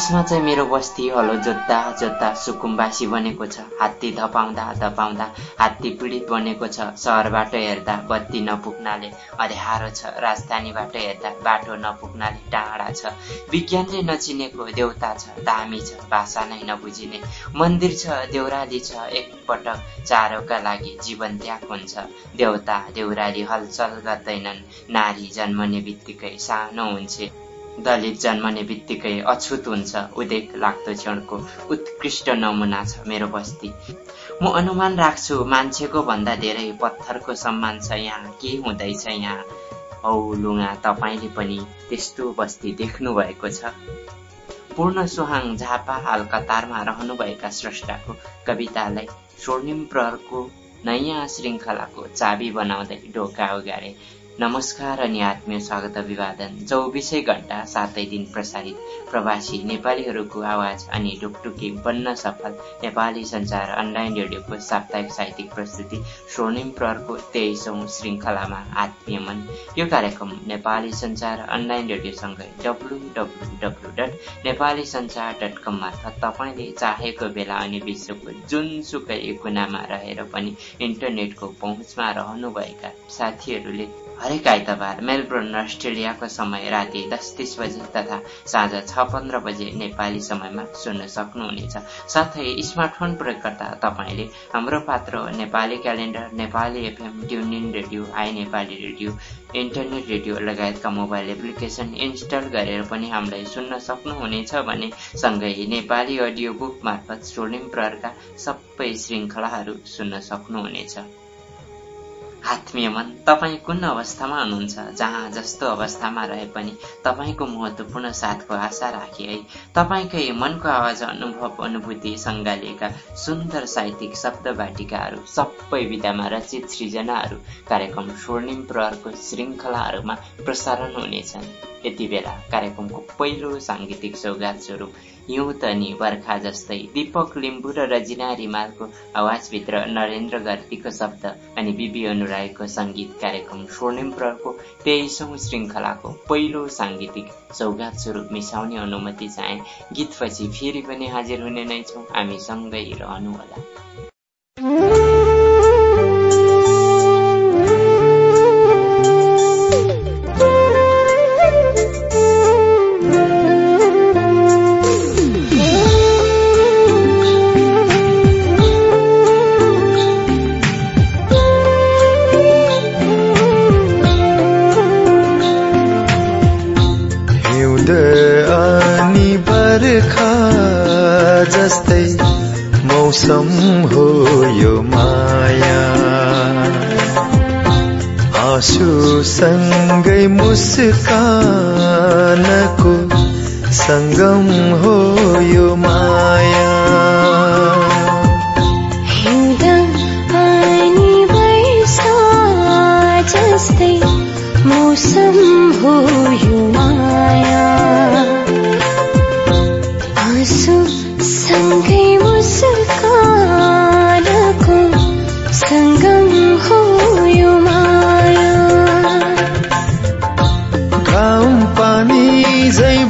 खासमा चाहिँ मेरो बस्ती हलो जोत्दा जोत्दा सुकुम्बासी बनेको छ। हात्ती धपाउँदा धपाउँदा हात्ती पीडित बनेको छ। सहरबाट हेर्दा बत्ती नपुग्नाले अध्यारो छ। राजधानीबाट हेर्दा बाटो नपुग्नाले टाढा छ। विज्ञानले नचिनेको देउता छ दामी छ भाषा नै नबुझिने। मन्दिर छ देउराली छ एकपटक चारोका लागि जीवन त्याग हुन्छ। देउता देउराली हलचल गर्दैनन्। नारी जन्मने बित्तिकै सानो हुन्छ। दलित जन्मने बित्तिकै अछुत हुन्छ। उदेक लाग्दो क्षणको उत्कृष्ट नमुना छ मेरो बस्ती। म अनुमान राख्छु मान्छेको भन्दा धेरै पत्थरको सम्मान छ यहाँ। के हुँदैछ यहाँ? औ लुङा तपाईँले पनि त्यस्तो बस्ती देख्नु भएको छ। पूर्ण सुहाङ झापा हाल कतारमा रहनुभएका स्रष्टाको कवितालाई स्वर्णिम प्रहरको नयाँ श्रृङ्खलाको चाबी बनाउँदै ढोका उगारे। नमस्कार अनि आत्मीय स्वागत अभिवादन। चौबिसै घण्टा सातै दिन प्रसारित प्रवासी नेपालीहरूको आवाज अनि ढुकढुकी बन्न सफल नेपाली संचार अनलाइन रेडियोको साप्ताहिक साहित्यिक प्रस्तुति स्वर्णिम प्रहरको तेइसौँ श्रृङ्खलामा आत्मीय मन। यो कार्यक्रम Nepali Sanchar online रेडियोसँगै W W W dot Nepali Sanchar dot com मार्फत तपाईँले चाहेको बेला अनि विश्वको जुनसुकै कुनामा रहेर पनि इन्टरनेटको पहुँचमा रहनुभएका साथीहरूले हरेक आइतबार मेलबोर्न अस्ट्रेलियाको समय राति दस तिस बजे तथा साँझ छ पन्ध्र बजे नेपाली समयमा सुन्न सक्नुहुनेछ। साथै स्मार्टफोन प्रयोगकर्ता तपाईँले Hamro Patro Nepali calendar Nepali FM TuneIn radio I Nepali radio internet radio लगायतका मोबाइल एप्लिकेसन इन्स्टल गरेर पनि हामीलाई सुन्न सक्नुहुनेछ भने सँगै नेपाली अडियो बुक मार्फत स्वर्णिम प्रहरका सबै श्रृङ्खलाहरू सुन्न सक्नुहुनेछ। आत्मीय मन तपाईँ कुन अवस्थामा हुनुहुन्छ? जहाँ जस्तो अवस्थामा रहे पनि तपाईँको महत्वपूर्ण साथको आशा राखे है। तपाईँकै मनको आवाज अनुभव अनुभूति सङ्गालिएका सुन्दर साहित्यिक शब्द बाटिकाहरू सबै विधामा रचित सृजनाहरू कार्यक्रम स्वर्णिम प्रहरको श्रृङ्खलाहरूमा प्रसारण हुनेछन्। यति बेला कार्यक्रमको पहिलो साङ्गीतिक सौगात स्वरूप हिउँ त बर्खा जस्तै। दीपक लिम्बू र रजिना रिमालको आवाजभित्र नरेन्द्र गर्तीको शब्द अनि बिबी अनुरायको सङ्गीत कार्यक्रम स्वर्णिम तेइसौँ श्रृङ्खलाको पहिलो साङ्गीतिक सौगात स्वरूप मिसाउने अनुमति चाहे। गीतपछि फेरि पनि हाजिर हुने नै छौँ। हामी सँगै रहनुहोला पानी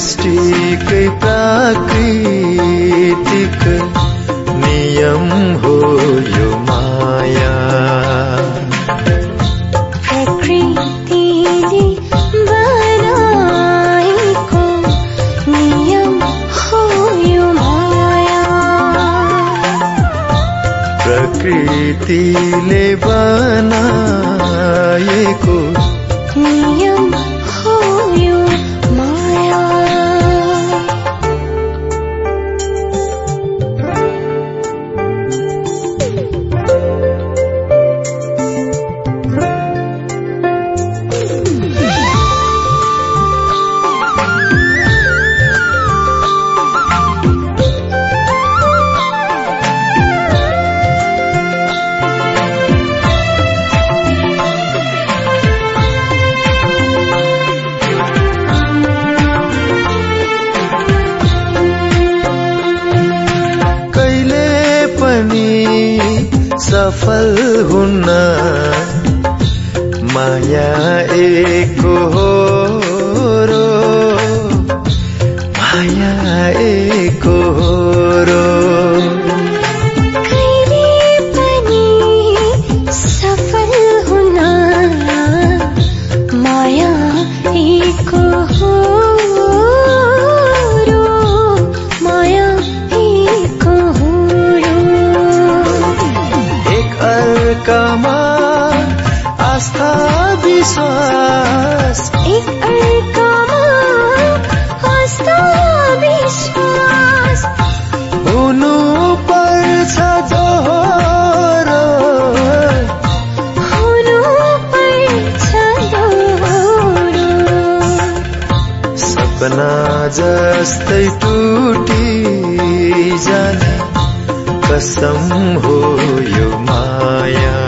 majesty. सफल जाने कसम हो यो माया।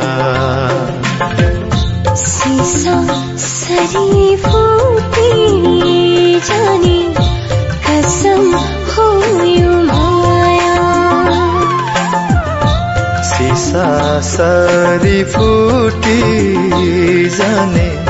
सिसा सरी फुटी जाने कसम हो यो माया। सिसा सरी फुटी जाने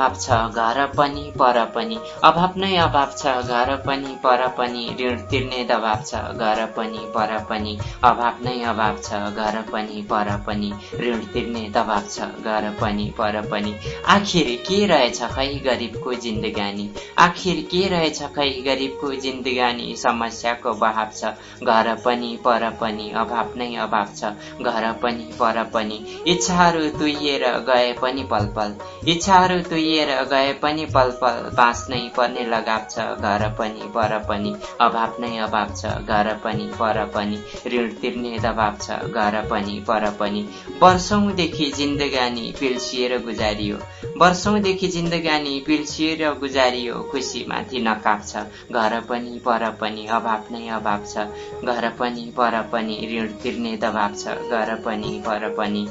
अभाव छ घर पनि पर पनि। अभाव नै अभाव छ घर पनि पर पनि ऋण तिर्ने दबाब छ घर पनि पर पनि। अभाव नै अभाव छ घर पनि पर पनि ऋण तिर्ने दबाब छ घर पनि पर पनि। आखिर के रहेछ खै गरिबको जिन्दगानी? आखिर के रहेछ खै गरिबको जिन्दगानी? समस्याको बहाव छ घर पनि पर पनि अभाव नै अभाव छ घर पनि पर पनि। इच्छाहरू तुइएर गए पनि पल पल इच्छाहरू तुइएर गए पनि पल पल बाँच्नै पर्ने लगाव छ घर पनि पर पनि अभाव नै अभाव छ घर पनि पर पनि ऋण तिर्ने दबाव छ घर पनि पर पनि। वर्षौंदेखि जिन्दगानी पिल्सिएर गुजारियो वर्षौंदेखि जिन्दगानी पिल्सिएर गुजारियो खुसी माथि नकाप छ घर पनि पर पनि अभाव नै अभाव छ घर पनि पर पनि ऋण तिर्ने दबाव छ घर पनि पर पनि।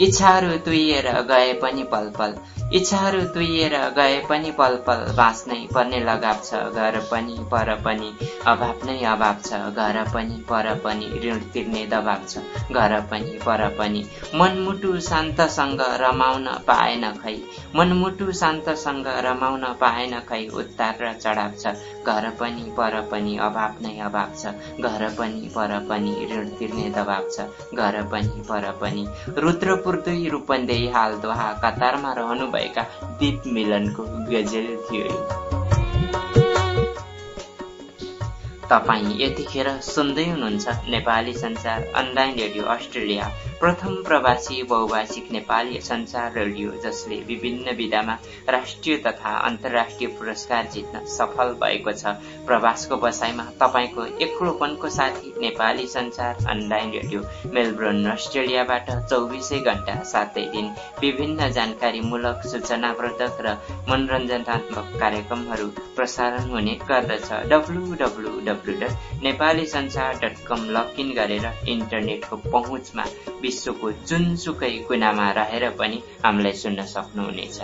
इच्छाहरू तुइएर गए पनि पल पल इच्छाहरू तुइएर गए पनि पल पल बाँच्नै पर्ने लगाव छ। घर पनि पर पनि अभाव नै अभाव छ। घर पनि पर पनि ऋण तिर्ने दबाब छ। घर पनि पर पनि मनमुटु शान्तसँग रमाउन पाएन खै। मनमुटु शान्तसँग रमाउन पाएन खै। उत्तार र चढाव छ। घर पनि पर पनि अभाव नै अभाव छ। घर पनि पर पनि ऋण तिर्ने दबाब छ। घर पनि पर पनि रुद्रपुर दुई रूपन्देही हाल दोहा कतारमा रहनु भएका दीप मिलनको गजल थियो तपाईँ यतिखेर सुन्दै हुनुहुन्छ नेपाली संसार अनलाइन रेडियो अस्ट्रेलिया। प्रथम प्रवासी बहुभाषिक नेपाली संसार रेडियो जसले विभिन्न विधामा राष्ट्रिय तथा अन्तर्राष्ट्रिय पुरस्कार जित्न सफल भएको छ। प्रवासको बसाइमा तपाईँको एक्लोपनको साथी नेपाली संसार अनलाइन रेडियो मेलबोर्न अस्ट्रेलियाबाट चौबिसै घण्टा सातै दिन विभिन्न जानकारीमूलक सूचनावर्धक र मनोरञ्जनात्मक कार्यक्रमहरू प्रसारण हुने गर्दछ। डब्लु डट नेपाली संसार डट कम लगइन गरेर इन्टरनेटको पहुँचमा विश्वको जुनसुकै कुनामा रहेर पनि हामीलाई सुन्न सक्नुहुनेछ।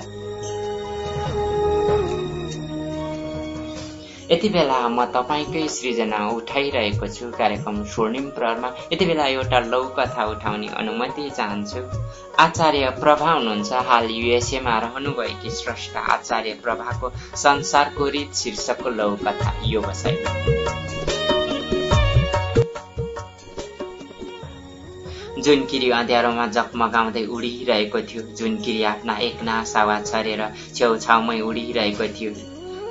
यति बेला म तपाईँकै सृजना उठाइरहेको छु कार्यक्रम स्वर्णिम प्रहरमा। यति बेला एउटा लौ कथा उठाउने अनुमति चाहन्छु। आचार्य प्रभा हुनुहुन्छ हाल युएसएमा रहनुभएकी स्रष्टा आचार्य प्रभाको संसारको रित शीर्षकको लौ कथा यो बसाइ। जुनकिरी अँध्यारोमा जगमगाउँदै उडिरहेको थियो। जुनकिरी आफ्ना एकनास आवाज छरेर छेउछाउमै उडिरहेको थियो।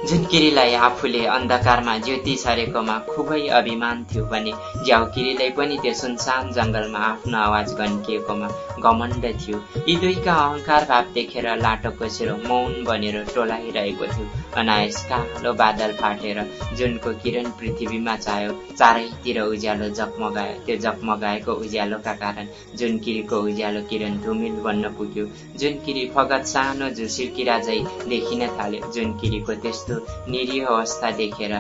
झुनकिरीलाई आफूले अन्धकारमा ज्योति छरेकोमा खुबै अभिमान थियो भने झ्याउकिरीलाई पनि त्यो सुनसान जङ्गलमा आफ्नो आवाज गन्किएकोमा घमण्ड थियो। यी दुईका अहङ्कार भाव देखेर लाटोको मौन बनेर टोलाइरहेको थियो। अनायस कालो बादल फाटेर जुनको किरण पृथ्वीमा चाह्यो चारैतिर उज्यालो जगमगायो त्यो जगमगाएको उज्यालोका कारण जुनकिरीको उज्यालो किरण धुमिल बन्न पुग्यो। जुनकिरी फगत सानो झुसिर्किरा झै देखिन थाल्यो। जुनकिरीको त्यस्तो जस्तो निरीह अवस्था देखेर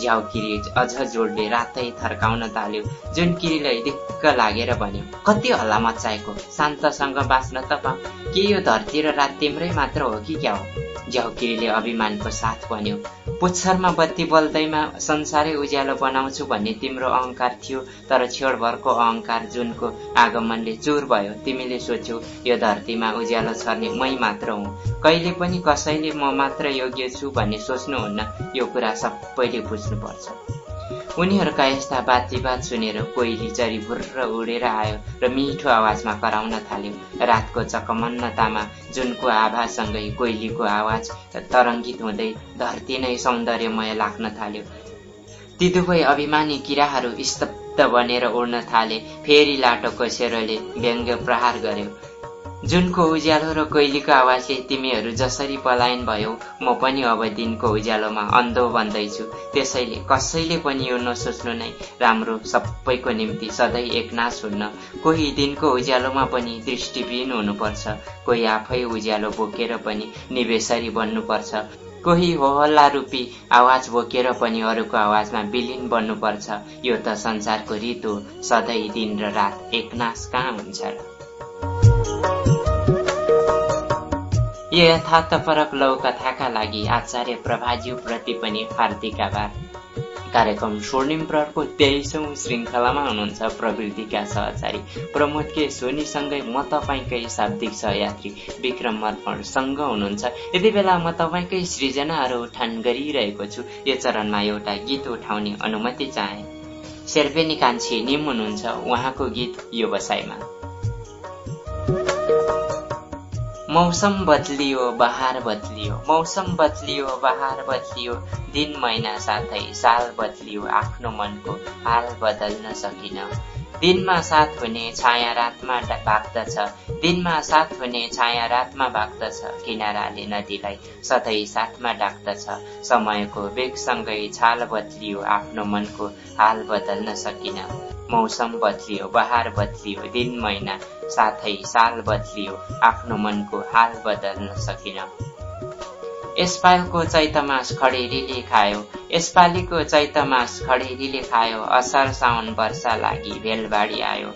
झ्याउकिरी अझ जोडले रातै थर्काउन थाल्यो। जुन किरीलाई दिक्क लागेर भन्यो कति हल्ला मचाएको शान्तसँग बाँच्न त पा के यो धरती र रात तिम्रै मात्र हो कि क्या हो? झ्याउकिरीले अभिमानको साथ भन्यो पुच्छरमा बत्ती बल्दैमा संसारै उज्यालो बनाउँछु भन्ने तिम्रो अहङ्कार थियो तर छेडभरको अहङ्कार जुनको आगमनले चुर भयो। तिमीले सोच्यौ यो धरतीमा उज्यालो छर्ने मै मात्र हुँ। कहिले पनि कसैले म मात्र योग्य छु भन्ने सोच्नुहुन्न। यो कुरा सबैले बुझ्नुपर्छ। उनीहरूका यस्ता बात सुनेर कोइली चरी भुर्र उडेर आयो र मिठो आवाजमा कराउन थाल्यो। रातको चकमन्नतामा जुनको आभासँगै कोइलीको आवाज तरङ्गित हुँदै धरती नै सौन्दर्यमय लाग्न थाल्यो। ती दुवै अभिमानी किराहरू स्तब्ध बनेर उड्न थाले फेरि लाटोको सेरोले व्यङ्ग्य प्रहार गर्यो। जुनको उज्यालो र कोइलीको आवाजले तिमीहरू जसरी पलायन भयो म पनि अब दिनको उज्यालोमा अन्धो बन्दैछु। त्यसैले कसैले पनि यो नसोच्नु नै राम्रो सबैको निम्ति सधैँ एकनाश हुन्न। कोही दिनको उज्यालोमा पनि दृष्टिविहीन हुनुपर्छ कोही आफै उज्यालो बोकेर पनि निवेशरी बन्नुपर्छ। कोही होहल्ला रूपी आवाज बोकेर पनि अरूको आवाजमा विलिन बन्नुपर्छ। यो त संसारको हो सधैँ दिन र रात एकनाश कहाँ हुन्छ र? यो यथार्थपरक लौकथाका लागि आचार्य प्रभाज्यूप्रति पनि हार्दिक आभार। कार्यक्रम स्वर्णिम प्रहरको तेइसौँ श्रृङ्खलामा हुनुहुन्छ प्रवृत्तिका सहचारी प्रमोद के सोनीसँगै म तपाईँकै शाब्दिक सहयात्री विक्रम अर्पणसँग हुनुहुन्छ। यति बेला म तपाईँकै सृजनाहरू उठान गरिरहेको छु। यो चरणमा एउटा गीत उठाउने अनुमति चाहे। शेर्पेनी कान्छी निम हुनुहुन्छ उहाँको गीत यो बसाइमा। मौसम बदलियो बहार बदलियो। मौसम बदलियो बहार बदलियो। दिन महिना साथै साल बदलियो। आफ्नो मनको हाल बदल्न सकिन। दिनमा साथ हुने छाया रातमा भाग्दछ। दिनमा साथ हुने छाया रातमा भाग्दछ। किनाराले नदीलाई सधैँ साथमा डाक्दछ समयको वेगसँगै छाल बदलियो आफ्नो मनको हाल बदल्न सकिन। मौसम बदलियो बहार बदलियो दिन महिना साथै साल बदलियो आफ्नो मनको हाल बदल्न सकिन। यसपालको चैतमास खडेरीले खायो यसपालिको चैतमास खडेरीले खायो असार साउन वर्षा लागि भेलबाडी आयो।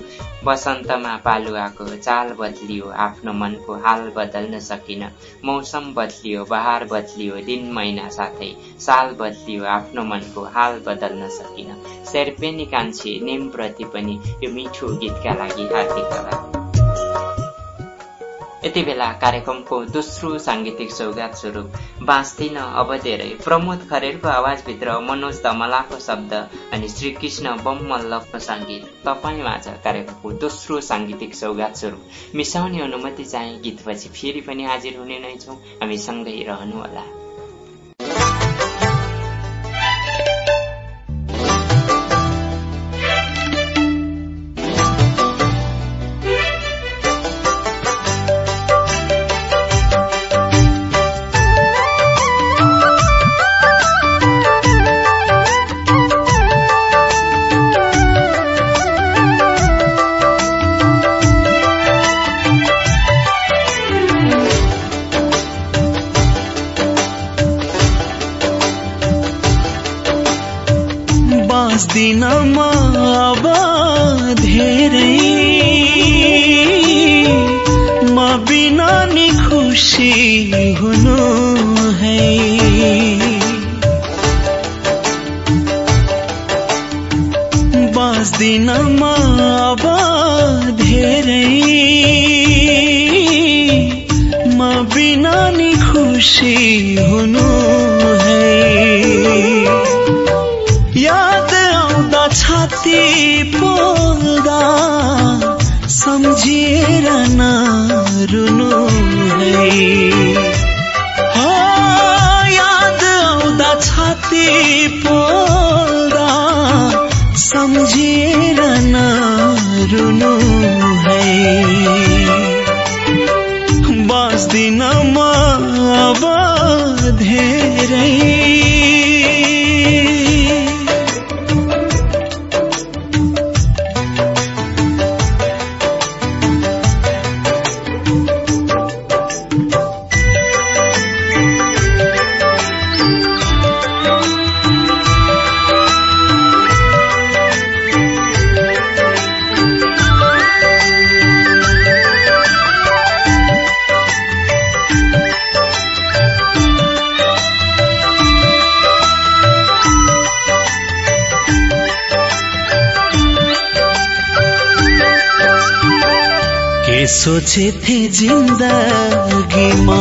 वसन्तमा पालुवाको चाल बदलियो। आफ्नो मनको हाल बदल्न सकिन। मौसम बदलियो। बहार बदलियो। दिन महिना साथै साल बदलियो। आफ्नो मनको हाल बदल्न सकिन। शेर्पेनी कान्छे नेमप्रति पनि यो मिठो गीतका लागि हार्दिक यति बेला कार्यक्रमको दोस्रो साङ्गीतिक सौगात स्वरूप बाँच्दिन अब धेरै। प्रमोद खरेलको आवाजभित्र मनोज दमलाको शब्द अनि श्रीकृष्ण बम मल्लभको सङ्गीत। तपाईँ माझ कार्यक्रमको दोस्रो साङ्गीतिक सौगात स्वरूप। मिसाउने अनुमति चाहिँ गीतपछि फेरि पनि हाजिर हुने नै छौँ। हामी सँगै रहनुहोला। सोचे थे जिंदगीमा।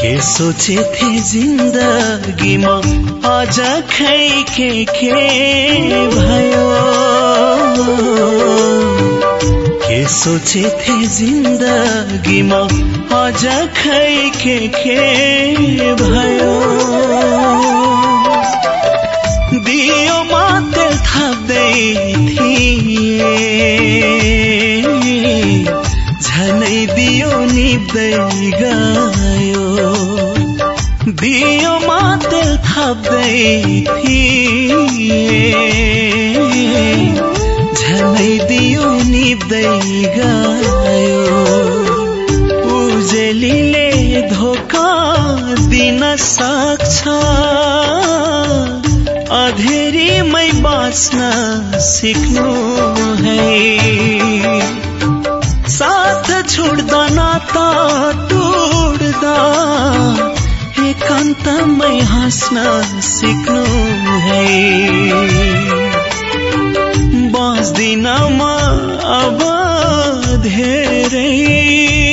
के सोचे थे जिंदगीमा। आज खै के के भयो? के सोचे थे जिंदगीमा। आज खै के के भयो? दियो माते थप्दै थिए। झनै दियो निप्दै गयो। दियो माते थप्दै थिए। झनै दियो निप्दै गयो। बाँच्न सिक्नु है। साथ छुट्दा नाता टुट्दा एकान्तमै हाँस्न सिक्नु है। बाँच्दिन म अब धेरै।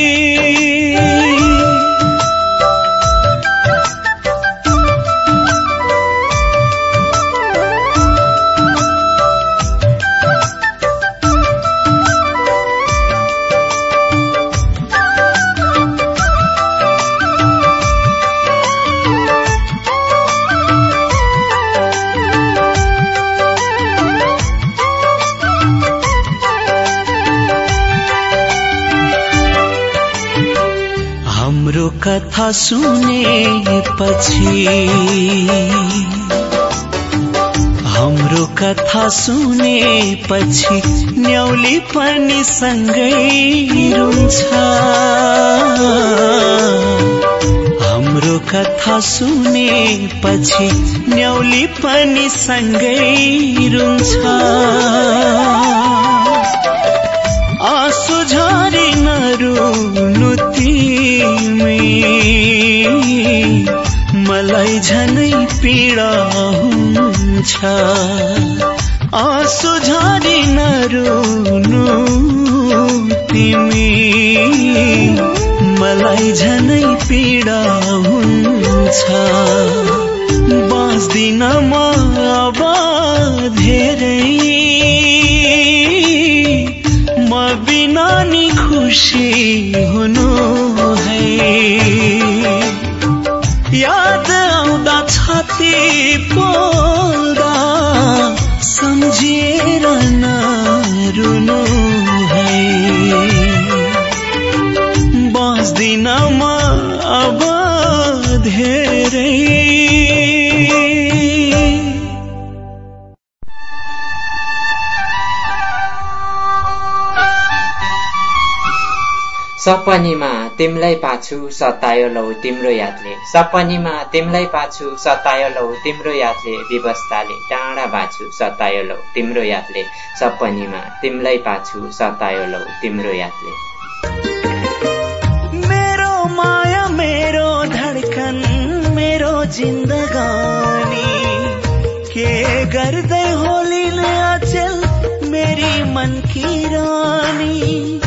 कथा सुनेपछि हाम्रो कथा सुनेपछि न्याउली पनि सँगै रुन्छ हाम्रो कथा सुनेपछि न्याउली पनि सँगै रुन्छ झनै पीडा हुन्छ। आँसु झरी नरुनु तिमी। मलाई झनै पीडा हुन्छ। बाँच्दिन म अब धेरै। म बिना नि खुसी सपनीमा तिमीलाई पाछु सतायो लौ तिम्रो यादले सपनीमा तिमीलाई पाछु सतायो लौ तिम्रो यादले विवस्थाले टाढा बाँछु सतायो लौ तिम्रो यादले सपनीमा तिमीलाई पाछु सतायो लौ तिम्रो यादले मेरो माया मेरो धडकन मेरो जिन्दगानी के गर्दै अचल मेरी मन की रानी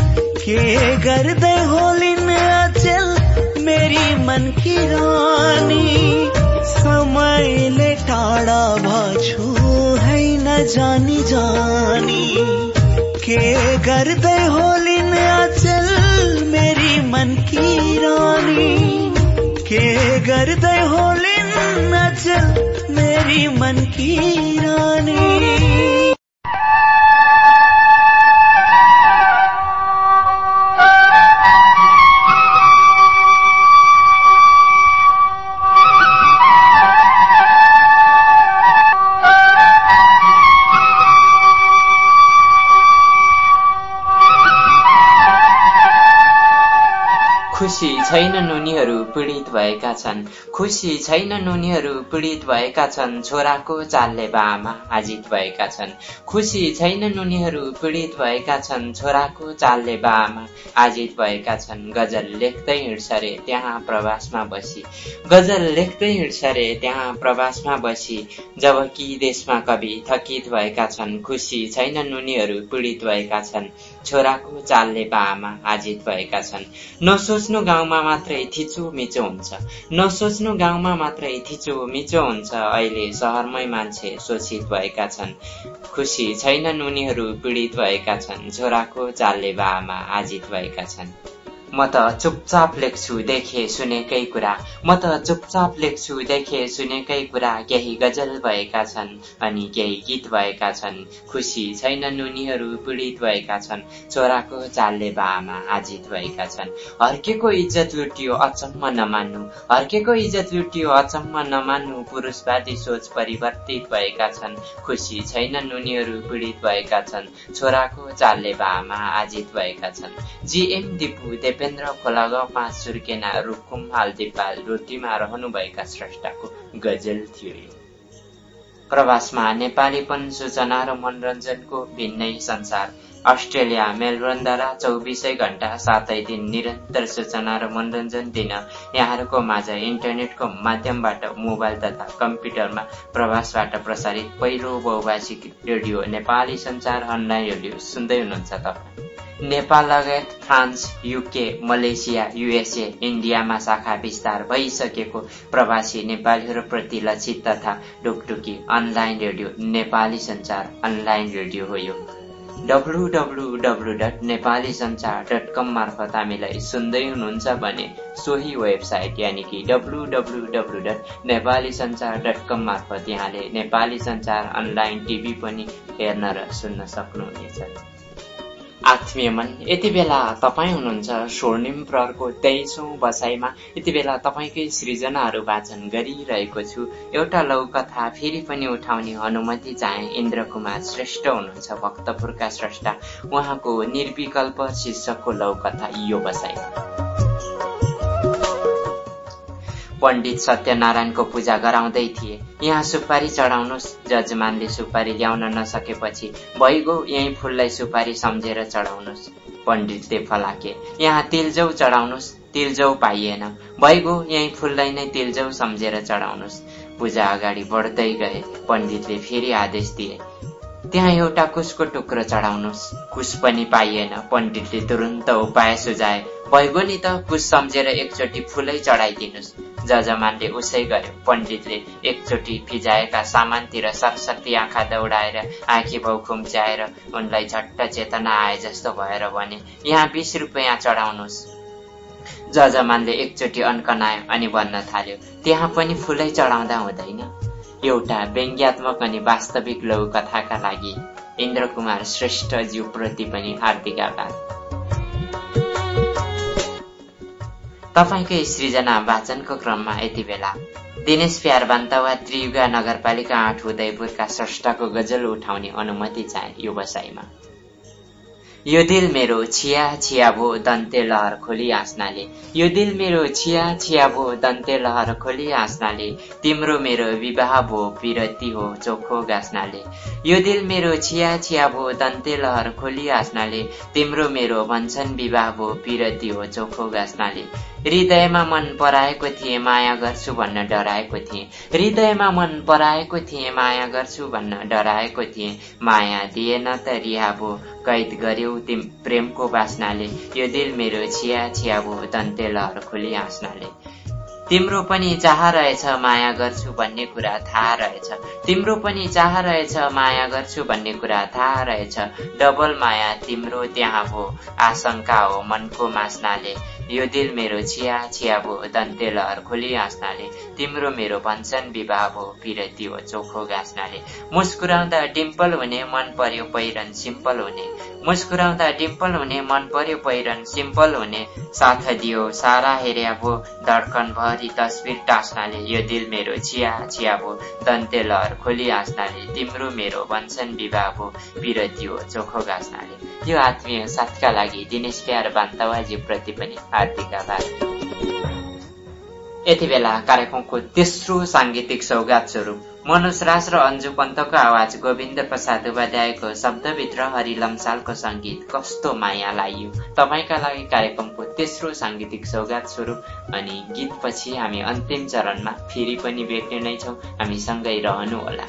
के गर्दै होलिन अचल मेरी मन की रानी? समयले टाढा भाछु है न जानी जानी। के गर्दै होलिन अचल मेरी मन की रानी? के गर्दै होलिन अचल मेरी मन रानी? छन्। खुसी छैनन् उनीहरू पीडित भएका छन्। छोराको चालले बाआमा आजित भएका छन्। खुसी छैनन् उनीहरू पीडित भएका छन्। छोराको चालले बाआमा आजित भएका छन्। गजल लेख्दै हिँड्छ रे त्यहाँ प्रवासमा बसी। गजल लेख्दै हिँड्छ रे त्यहाँ प्रवासमा बसी। जबकि देशमा कवि थकित भएका छन् खुसी छैनन् उनीहरू पीडित भएका छन्। छोराको चालले बाआमा आजित भएका छन्। नसोच्नु गाउँमा मात्रै थिचो मिचो हुन्छ। नसोच्नु गाउँमा मात्रै थिचो मिचो हुन्छ। अहिले सहरमै मान्छे शोषित भएका छन्। खुसी छैनन् उनीहरू पीडित भएका छन्। छोराको चालले बाआमा आजित भएका छन्। म त चुपचाप लेख्छु देखे सुनेकै कुरा म त चुपचाप लेख्छु देखे सुनेकै कुरा केही गजल भएका छन् अनि केही गीत भएका छन् खुसी छैनन् उनीहरू पीडित भएका छन् छोराको चालले बाआमा आजित भएका छन् हर्केको इज्जत लुटियो अचम्म नमान्नु हर्केको इज्जत लुटियो अचम्म नमान्नु पुरुषवादी सोच परिवर्तित भएका छन् खुसी छैनन् उनीहरू पीडित भएका छन् छोराको चालले बाआमा आजित भएका छन् जीएम दिपु देवेन्द्र खोलागाउँमा सुर्केना रुकुम हालदिपाल रोटीमा रहनुभएका स्रष्टाको गजल थियो। यो प्रवासमा नेपालीपन सूचना र मनोरञ्जनको भिन्नै संसार अस्ट्रेलिया मेलबर्नद्वारा चौबिसै घण्टा सातै दिन निरन्तर सूचना र मनोरञ्जन दिन यहाँहरूको माझ इन्टरनेटको माध्यमबाट मोबाइल तथा कम्प्युटरमा प्रवासबाट प्रसारित पहिलो बहुभाषिक radio Nepali Sanchar online radio सुन्दै हुनुहुन्छ तपाईँ। नेपाल लगायत फ्रान्स युके मलेसिया युएसए इन्डियामा शाखा विस्तार भइसकेको प्रवासी नेपालीहरूप्रति लक्षित तथा Dhukdhuki online radio Nepali Sanchar online radio हो यो। W W W dot Nepali Sanchar dot com मार्फत हामीलाई सुन्दै हुनुहुन्छ भने सोही वेबसाइट यानि कि W W W dot Nepali Sanchar dot com मार्फत यहाँले नेपाली सञ्चार अनलाइन टिभी पनि हेर्न र सुन्न सक्नुहुनेछ। आत्मीय मन यति बेला तपाईँ हुनुहुन्छ स्वर्णिम प्रहरको तेइसौँ बसाइमा यति बेला तपाईँकै सृजनाहरू वाचन गरिरहेको छु। एउटा लौ कथा फेरि पनि उठाउने अनुमति चाहे इन्द्र कुमार श्रेष्ठ हुनुहुन्छ भक्तपुरका स्रष्टा उहाँको निर्विकल्प शीर्षकको लौ कथा यो बसाइमा पण्डित सत्यनारायणको पूजा गराउँदै थिए। यहाँ सुपारी चढाउनुहोस् जजमानले सुपारी ल्याउन नसकेपछि भइगो यही फुललाई सुपारी सम्झेर चढाउनुहोस्। पण्डितले फलाके यहाँ तिलजौ चढाउनुहोस् तिलजौ पाइएन। भइगो यही फुललाई नै तिलजौ सम्झेर चढाउनुहोस्। पूजा अगाडि बढ्दै गए। पण्डितले फेरि आदेश दिए त्यहाँ एउटा कुसको टुक्रो चढाउनुहोस्। कुस पनि पाइएन। पण्डितले तुरन्त उपाय सुझाए भइगो नि त कुस सम्झेर एकचोटि फुलै चढाइदिनुहोस् जजमानले उसै गर्यो। पण्डितले एकचोटि फिजाएका सामानतिर सरस्वती आँखा दौडाएर आँखी भाउ खुम्च्याएर उनलाई झट्ट चेतना आए जस्तो भएर भने यहाँ बिस रुपियाँ चढाउनुहोस् जजमानले एकचोटि अन्कनायो अनि भन्न थाल्यो त्यहाँ पनि फुलै चढाउँदा हुँदैन। एउटा व्यङ्ग्यात्मक अनि वास्तविक लघु कथाका लागि इन्द्र कुमार श्रेष्ठ प्रति पनि हार्दिक आभार। तपाईँकै सृजना वाचनको क्रममा यति बेला। दिनेश प्यार बान्तवा त्रियुगा नगरपालिका आठ उदयपुरका स्रष्टाको गजल उठाउने अनुमति चाहे यो यो दिल मेरो छिया छिया भो दन्ते लहर खोली हाँस्नाले यो दिल मेरो छिया छिया भो दन्ते लहर खोली हाँस्नाले तिम्रो मेरो विवाह भो पिरती हो चोखो गाँस्नाले। यो दिल मेरो छिया छिया भो दन्ते लहर खोली हाँस्नाले तिम्रो मेरो भन्छन् विवाह भो पिरती हो चोखो गाँस्नाले। हृदयमा मन पराएको थिएँ माया गर्छु भन्न डराएको थिएँ। हृदयमा मन पराएको थिएँ माया गर्छु भन्न डराएको थिएँ। माया दिएन त रिहा भो कैद गर्यौ तिम प्रेमको बासनाले यो दिल मेरो छिया छिया भो दन्ते लहर खोली हाँस्नाले तिम्रो पनि चाह रहेछ माया गर्छु भन्ने कुरा थाहा रहेछ। तिम्रो पनि चाह रहेछ माया गर्छु भन्ने कुरा थाहा रहेछ। डबल माया तिम्रो त्यहाँ भो आशंका हो मनको मास्नाले। यो दिल मेरो छिया छिया भो दन्ते लहर खोली हाँस्नाले तिम्रो मेरो भन्छन् विवाह भो पिरती हो चोखो गाँच्नाले मुस्कुराउँदा डिम्पल हुने मन पर्यो पहिरन सिम्पल हुने। मुस्कुराउँदा डिम्पल हुने मन पर्यो पहिरन। सिम्पल हुने साथ दियो। सारा हेर्या भो धड्कन भरि तस्बिर टाँस्नाले। यो दिल मेरो छिया छिया भो दन्ते लहर खोली हाँस्नाले। तिम्रो मेरो भन्छन् विवाह भो पिरती हो चोखो गाँच्नाले यो आत्मीय साथका लागि दिनेश प्यार बान्तवाजी प्रति पनि हार्दिक आभार। यति बेला कार्यक्रमको तेस्रो साङ्गीतिक सौगात स्वरूप मनोज राज र अन्जु पन्तको आवाज गोविन्द प्रसाद उपाध्यायको शब्दभित्र हरि लम्सालको सङ्गीत कस्तो माया लाइयो तपाईँका लागि कार्यक्रमको तेस्रो साङ्गीतिक सौगात स्वरूप अनि गीतपछि हामी अन्तिम चरणमा फेरि पनि भेट्ने नै छौँ। हामी सँगै रहनुहोला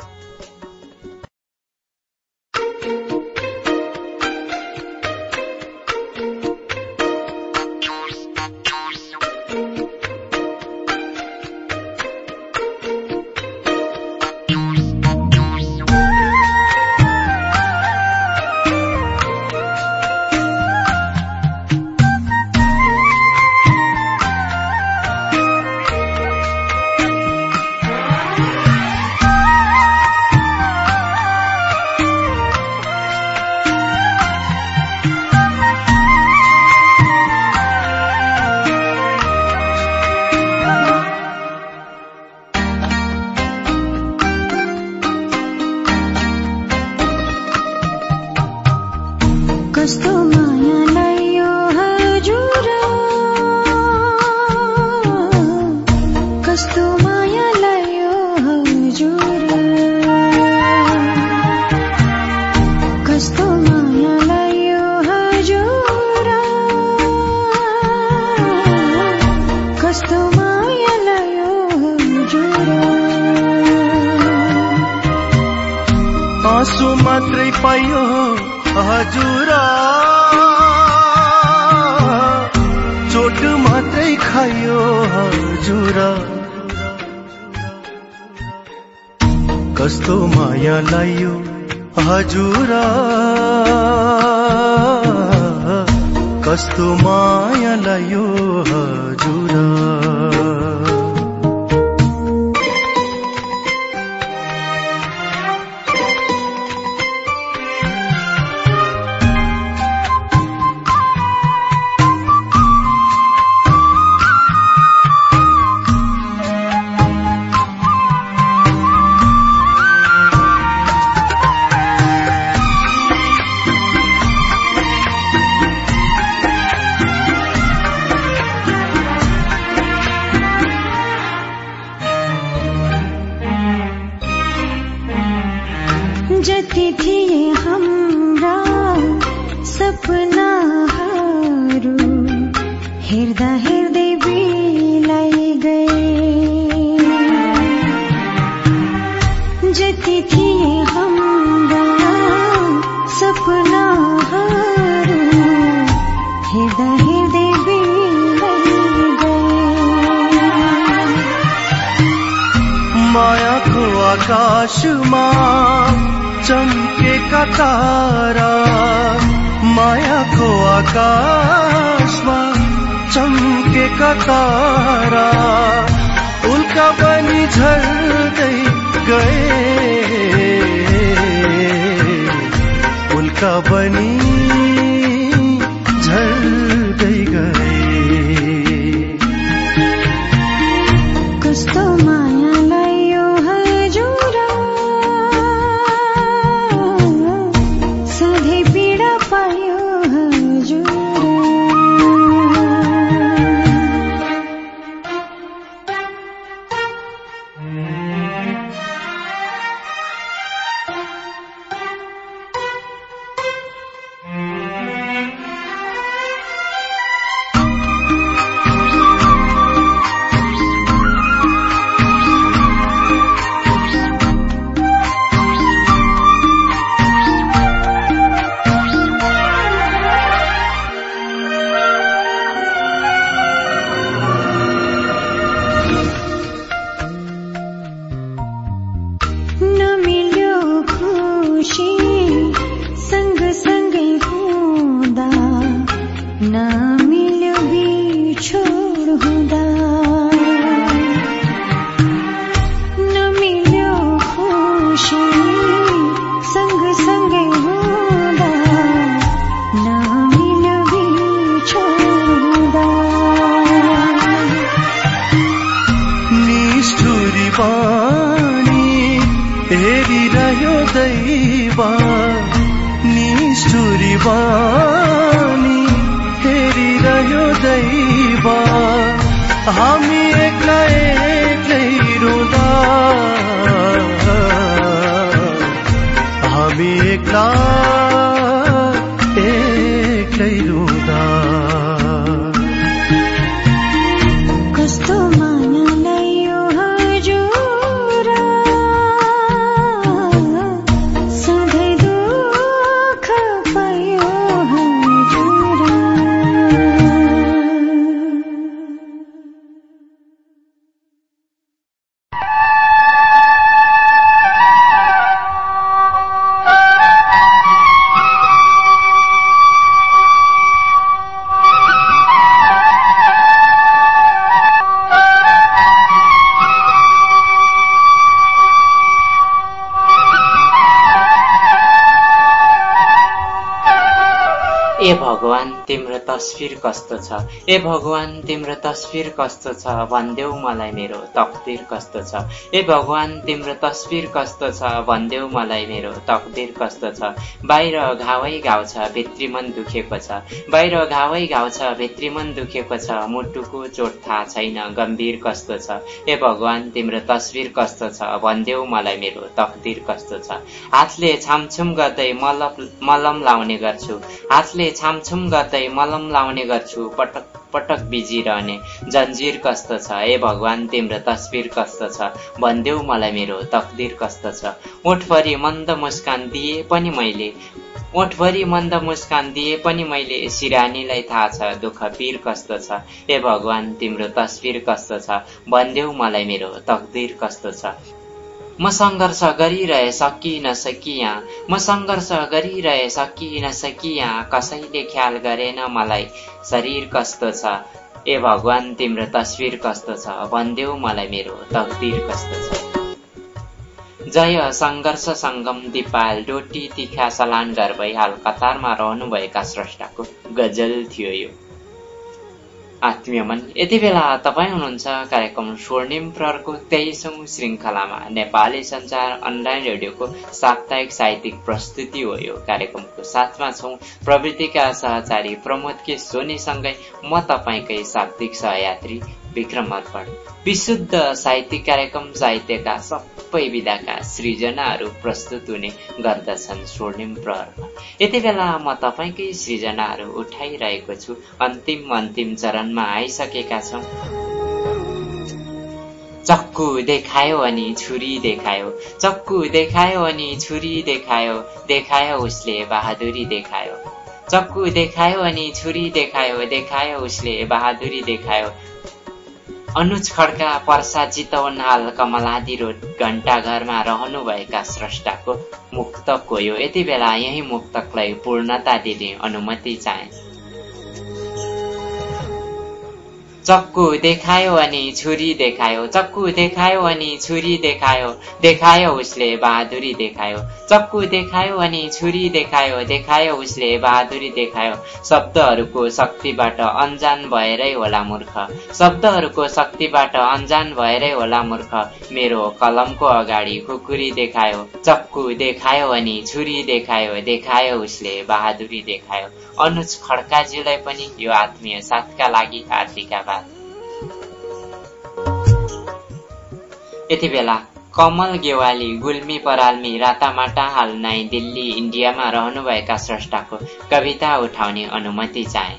आकाशमा चम्केका तारा उल्का पनि झर्दै गए। उल्का पनि तस्विर कस्तो छ? ए भगवान तिम्रो तस्विर कस्तो छ? भनिदेऊ मलाई मेरो तकदिर कस्तो छ? ए भगवान तिम्रो तस्विर कस्तो छ? भनिदेऊ मलाई मेरो तकदिर कस्तो छ? बाहिर घावै घाउ छ भित्री मन दुखेको छ। बाहिर घावै घाउ छ भित्री मन दुखेको छ। मुटुको चोट थाहा छैन गम्भीर कस्तो छ? ए भगवान तिम्रो तस्विर कस्तो छ? भनिदेऊ मलाई मेरो तकदिर कस्तो छ? हातले छामछुम गर्दै मलम मलम लाउने गर्छु। हातले छामछुम गर्दै मलम लाउने गर्छु। पटक पटक बिजिरहने जन्जिर कस्तो छ? ए भगवान तिम्रो तस्विर कस्तो छ? भनिदेऊ मलाई मेरो तकदिर कस्तो छ? ओठभरि मन्द मुस्कान दिए पनि मैले। ओठभरि मन्द मुस्कान दिए पनि मैले। सिरानीलाई थाहा छ दुःख पीर कस्तो छ? ए भगवान तिम्रो तस्विर कस्तो छ? भनिदेऊ मलाई मेरो तकदिर कस्तो छ? म सङ्घर्ष गरिरहे सकिन सकिया म सङ्घर्ष गरिरहे सकिन सकिया कसैले ख्याल गरेन मलाई शरीर कस्तो छ ए भगवान तिम्रो तस्विर कस्तो छ भनिदेऊ मलाई मेरो तकदिर कस्तो छ जय सङ्घर्ष सङ्गम दिपाल डोटी तिखा सलान घर भइहाल कतारमा रहनुभएका स्रष्टाको गजल थियो यो आत्मीय मन। यति बेला तपाईँ हुनुहुन्छ कार्यक्रम स्वर्णिम प्रहरको तेइसौँ श्रृङ्खलामा। नेपाली सञ्चार अनलाइन रेडियोको साप्ताहिक साहित्यिक प्रस्तुति हो यो कार्यक्रमको साथमा छौँ प्रवृत्तिका सहचारी प्रमोद के सोनीसँगै म तपाईँकै शाब्दिक सहयात्री विक्रम अर्पण। विशुद्ध साहित्यिक कार्यक्रम साहित्यका सबै विधाका सृजनाहरू प्रस्तुत हुने गर्दछन् स्वर्णिम प्रहरमा। यति बेला म तपाईँकै सृजनाहरू उठाइरहेको छु। अन्तिम अन्तिम चरणमा आइसकेका छौँ। चक्कु देखायो अनि छुरी देखायो। चक्कु देखायो अनि छुरी देखायो। देखायो उसले बहादुरी देखायो। चक्कु देखायो अनि छुरी देखायो। देखायो उसले बहादुरी देखायो। अनुज खड्का पर्सा चितवन हाल कमलादी रोड घण्टाघरमा रहनुभएका स्रष्टाको मुक्तक हो यो यति बेला यही मुक्तकलाई पूर्णता दिने अनुमति चाहे। चक्कु देखायो अनि छुरी देखायो चक्कु देखायो अनि छुरी देखायो देखायो उसले बहादुरी देखायो। चक्कु देखायो अनि छुरी देखायो देखायो उसले बहादुरी देखायो। शब्दहरूको शक्तिबाट अनजान भएरै होला मूर्ख। शब्दहरूको शक्तिबाट अनजान भएरै होला मूर्ख। मेरो कलमको अगाडि खुकुरी देखायो चक्कु देखायो अनि छुरी देखायो देखायो उसले बहादुरी देखायो। अनुज खड्काज्यूलाई पनि यो आत्मीय साथका लागि हार्दिक आभार यति बेला कमल गेवाली गुल्मी पराल्मी रातामाटा हाल नाइ दिल्ली इन्डियामा रहनुभएका स्रष्टाको कविता उठाउने अनुमति चाहे।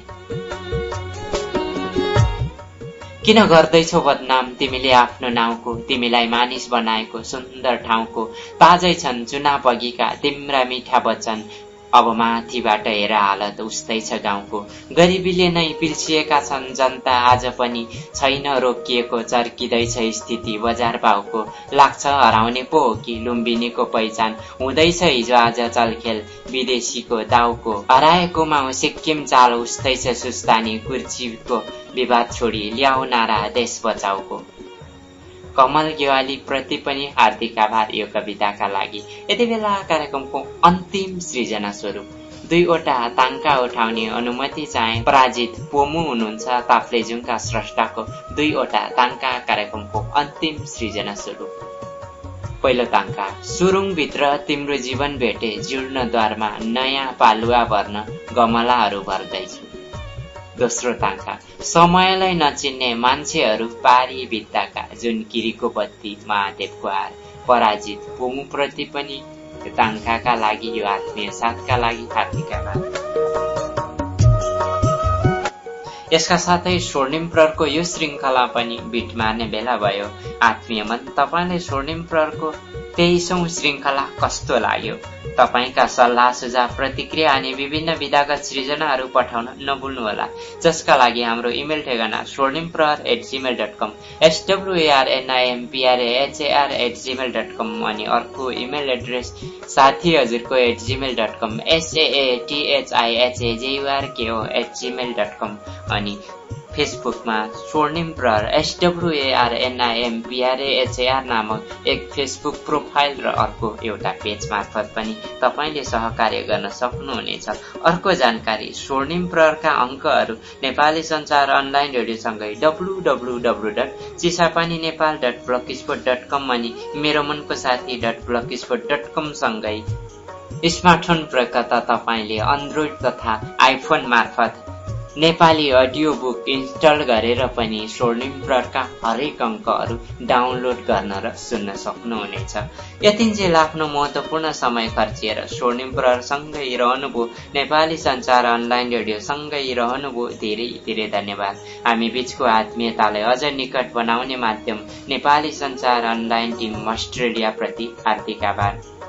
किन गर्दैछौ बदनाम? तिमीले आफ्नो नाउँको तिमीलाई मानिस बनाएको सुन्दर ठाउँको ताजै छन् चुनाव अघिका तिम्रा मिठा वचन। अब माथिबाट हेर हालत उस्तै छ गाउँको। गरिबीले नै पिल्सिएका छन् जनता आज पनि छैन रोकिएको चर्किँदैछ स्थिति। बजार भाउको लाग्छ हराउने पो हो कि लुम्बिनीको पहिचान। हुँदैछ हिजो आज चलखेल विदेशीको दाउको। हराएकोमा सिक्किम चाल उस्तै छ सुस्तानी कुर्चीको विवाद छोडी ल्याउ नारा देश बचाउको। कमल गेवाली प्रति पनि हार्दिक आभार यो कविताका लागि। यति बेला कार्यक्रमको अन्तिम सृजना स्वरूप। दुईवटा ताङ्का उठाउने अनुमति चाहे पराजित पोमु हुनुहुन्छ ताप्लेजुङका स्रष्टाको दुईवटा ताङ्का कार्यक्रमको अन्तिम सृजना स्वरूप। पहिलो ताङ्का सुरुङभित्र तिम्रो जीवन भेटे जीर्णद्वारमा नयाँ पालुवा भर्न गमलाहरू भर्दैछु। दोस्रो ताङ्का समयलाई नचिन्ने मान्छेहरू पारी भित्ताका जुन किरीको बत्ती महादेवको हार पराजित पोमुप्रति पनि ताङ्काका लागि यो आत्मीय साथका लागि हार्दिक आभार यसका साथै स्वर्णिम प्रहरको यो श्रृङ्खला पनि बिट मार्ने बेला भयो। आत्मीय मन तपाईँले स्वर्णिम प्रहरको तेइसौँ श्रृङ्खला कस्तो लाग्यो? तपाईँका सल्लाह सुझाव प्रतिक्रिया अनि विभिन्न विधागत सृजनाहरू पठाउन नभुल्नुहोला। जसका लागि हाम्रो इमेल ठेगाना स्वर्णिम प्रहर at Gmail dot com एसडब्लुएआरएनआइएमपिआरएचएआर at Gmail dot com अनि अर्को इमेल एड्रेस साथी हजुरको at Gmail dot com एसएएटिएचआइएचएजेयुआरकेओ at Gmail dot com अनि फेसबुकमा स्वर्णिम प्रहर एसडब्लुएआरएनआइएमपिआरएचएआर नामक एक फेसबुक प्रोफाइल र अर्को एउटा पेज मार्फत पनि तपाईँले सहकार्य गर्न सक्नुहुनेछ। अर्को जानकारी स्वर्णिम प्रहरका अङ्कहरू Nepali Sanchar online रेडियोसँगै W W W dot Chisapani Nepal dot blogspot dot com अनि मेरो मनको साथी. Dot block sport dot com सँगै स्मार्टफोन प्रयोगकर्ता तपाईँले एन्ड्रोइड तथा आइफोन मार्फत नेपाली अडियो बुक इन्स्टल गरेर पनि स्वर्णिम प्रहरका हरेक अङ्कहरू डाउनलोड गर्न र सुन्न सक्नुहुनेछ। यतिन्जेल आफ्नो महत्वपूर्ण समय खर्चिएर स्वर्णिम प्रहरसँगै रहनुभयो। नेपाली संचार अनलाइन रेडियोसँगै रहनुभयो। धेरै धेरै धन्यवाद। हामी बीचको आत्मीयतालाई अझ निकट बनाउने माध्यम नेपाली संचार अनलाइन टिम अस्ट्रेलियाप्रति हार्दिक आभार।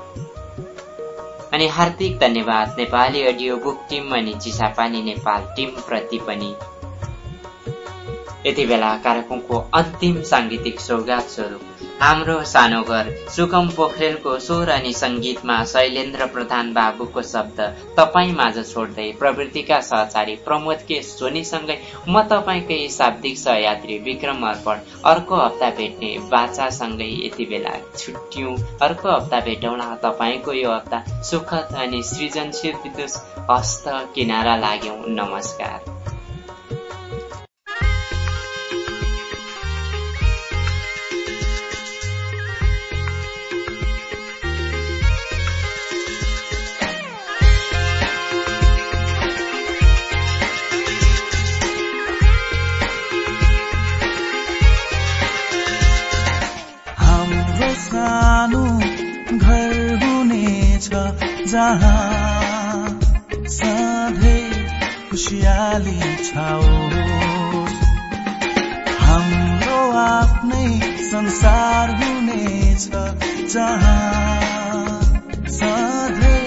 अनि हार्दिक धन्यवाद। नेपाली अडियो बुक टिम अनि चिसापानी नेपाल टिम प्रति पनि। यति बेला कार्यक्रमको अन्तिम साङ्गीतिक सौगात स्वरूप। हाम्रो सानो घर सुकम पोखरेलको स्वर अनि सङ्गीतमा शैलेन्द्र प्रधान बाबुको शब्द तपाईँ माझ छोड्दै प्रवृत्तिका सहचारी प्रमोद के सोनीसँगै म तपाईँकै शाब्दिक सहयात्री विक्रम अर्पण। अर्को हप्ता भेट्ने बाचासँगै यति बेला छुट्यौँ। अर्को हप्ता भेटौँला तपाईँको यो हप्ता सुखद अनि सृजनशील हस्त किनारा लाग्यौँ। नमस्कार। जहाँ सधैँ खुसियाली छाओस् हाम्रो आफ्नै संसार हुनेछ जहाँ सधैँ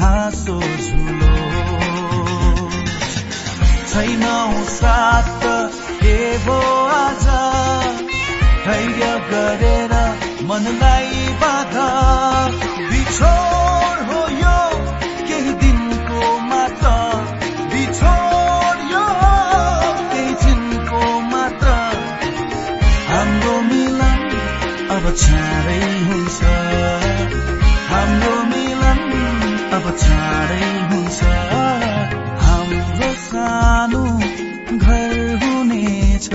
हाँसो झुलो। छैनौ साथ के भो आज? धैर्य गरेर मनलाई बाधा। केही दिनको मात्र। बिछोड यो केही दिनको मात्र। हाम्रो मिलन अब हुन्छ। हाम्रो मिलन अब चाँडै हुन्छ। हाम्रो सानो घर हुनेछ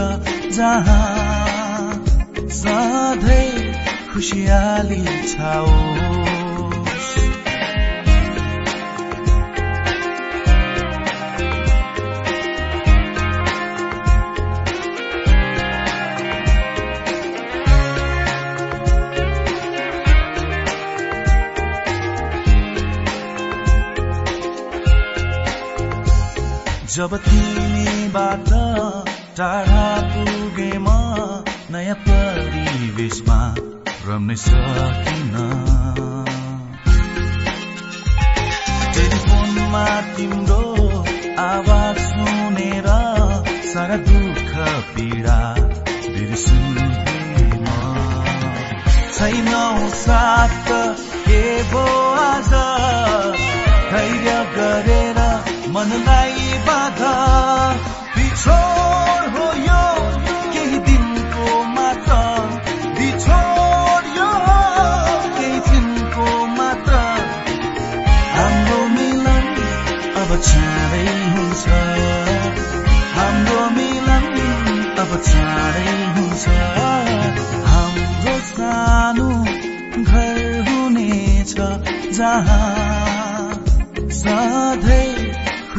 जहाँ खुसियाली छाओस् जब तिमीबाट टाढा पुगे म नयाँ परिवेशमा रम्नै सकिन। टेलिफोनमा तिम्रो आवाज सुनेर सारा दुःख पीडा छैनौ साथ के भो आज? धैर्य गरेर मनलाई बाधा बिछोड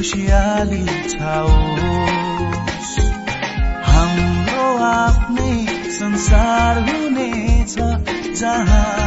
खुसियाली छाओस्। हाम्रो आफ्नै संसार हुनेछ जहाँ